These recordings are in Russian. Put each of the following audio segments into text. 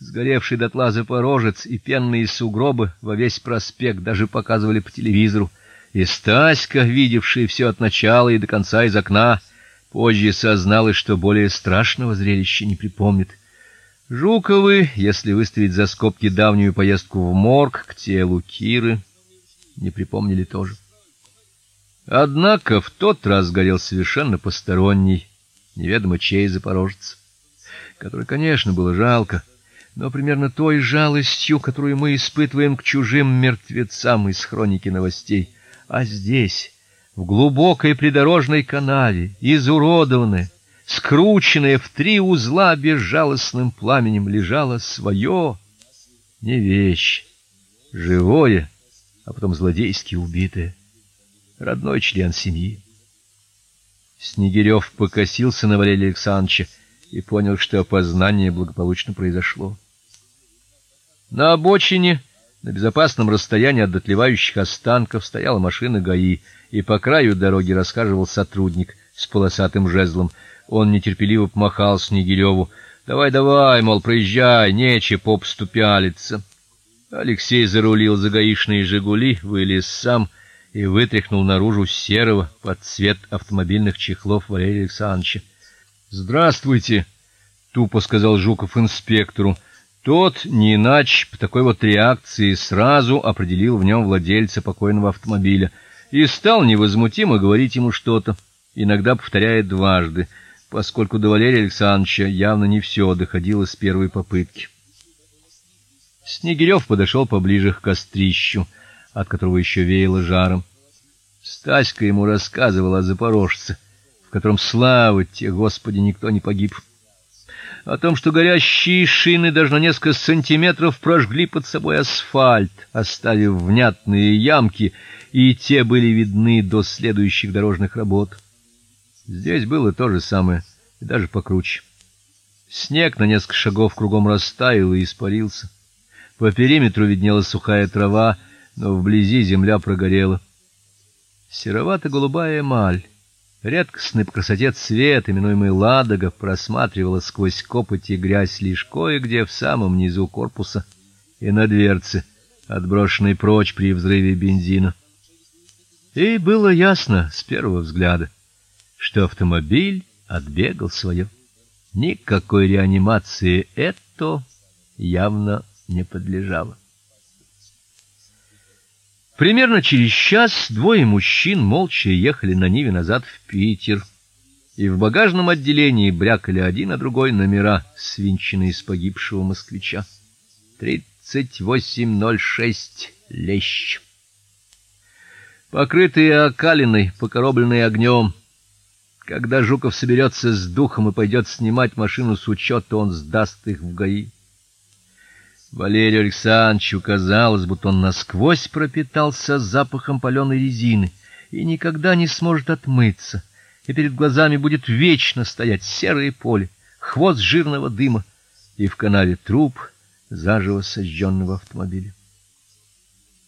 Сгоревший дотла Запорожец и пенные сугробы во весь проспект даже показывали по телевизору. И Стаська, видевшая все от начала и до конца из окна, позже созналась, что более страшного зрелища не припомнит. Жуковы, если выставить за скобки давнюю поездку в морг к телу Киры, не припомнили тоже. Однако в тот раз горел совершенно посторонний, неведомо чей запорожец, который, конечно, было жалко, но примерно той жалостью, которую мы испытываем к чужим мертвецам из хроники новостей. А здесь, в глубокой придорожной канаве, изуродованная, скрученная в три узла безжалостным пламенем, лежало свое, не вещь, живое, а потом злодейски убитое родной член семьи. Снегирев покосился на Валерия Александровича и понял, что опознание благополучно произошло. На обочине, на безопасном расстоянии от дотлевающих останков, стояла машина ГАИ, и по краю дороги расхаживал сотрудник с полосатым жезлом. Он нетерпеливо помахал Снегиреву. "Давай, давай, мол, проезжай, нече попсту пялиться". Алексей зарулил за гаишные Жигули, вылез сам и вытряхнул наружу серого под цвет автомобильных чехлов Валерия Александровича. "Здравствуйте", тупо сказал Жуков инспектору. Тот, не иначе по такой вот реакции, сразу определил в нем владельца покойного автомобиля и стал невозмутимо говорить ему что-то, иногда повторяя дважды, поскольку до Валерия Александровича явно не все доходило с первой попытки. Снегирев подошел поближе к кострищу от которого еще веяло жаром. Стаська ему рассказывала о запорожце, в котором слава тебе, Господи, никто не погиб. О том, что горящие шины даже на несколько сантиметров прожгли под собой асфальт, оставив внятные ямки, и те были видны до следующих дорожных работ. Здесь было то же самое, и даже покруче. Снег на несколько шагов кругом растаял и испарился. По периметру виднелась сухая трава, но вблизи земля прогорела. Серовато-голубая эмаль, редкостный по красоте цвет, именуемый ладога, просматривала сквозь копоть и грязь лишь кое-где в самом низу корпуса и на дверце, отброшенной прочь при взрыве бензина. И было ясно с первого взгляда, что автомобиль отбегал свое. Никакой реанимации это явно не подлежало. Примерно через час двое мужчин молча ехали на Ниве назад в Питер. И в багажном отделении брякали один на другой номера, свинченные из погибшего москвича. 3806 Лещ. Покрытые окалиной, покоробленные огнем. Когда Жуков соберется с духом и пойдет снимать машину с учета, он сдаст их в ГАИ. Валерию Александровичу казалось, будто он насквозь пропитался запахом паленой резины и никогда не сможет отмыться, и перед глазами будет вечно стоять серое поле, хвост жирного дыма и в канаве труп заживо сожженного автомобиля.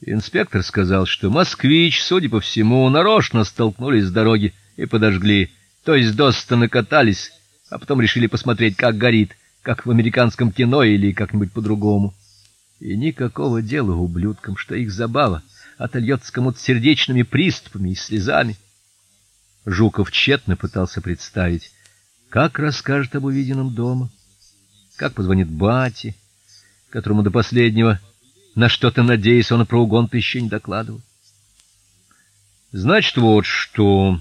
Инспектор сказал, что москвич, судя по всему, нарочно столкнулись с дороги и подожгли, то есть досыта накатались, а потом решили посмотреть, как горит как в американском кино или как-нибудь по-другому. И никакого дела ублюдкам, что их забава отольется кому-то сердечными приступами и слезами. Жуков тщетно пытался представить, как расскажет об увиденном дома, как позвонит бате, которому до последнего на что-то надеясь, он про угон-то еще не докладывал. Значит, вот что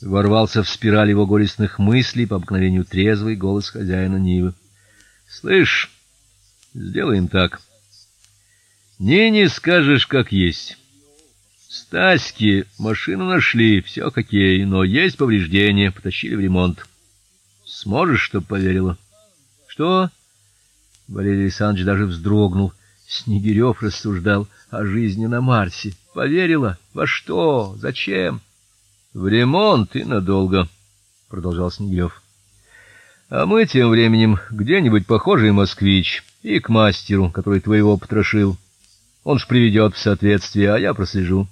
ворвался в спираль его горестных мыслей по обыкновению трезвый голос хозяина Нивы. Слышь, сделаем так. Не не скажешь, как есть. Стаськи машину нашли, все окей, но есть повреждения, потащили в ремонт. Сможешь, чтоб поверила? Что? Валерий Александрович даже вздрогнул. Снегирев рассуждал о жизни на Марсе. Поверила? Во что? Зачем? В ремонт и надолго, продолжал Снегирев. А мы тем временем где-нибудь похожий москвич и к мастеру, который твоего потрошил. Он ж приведет в соответствие, а я прослежу.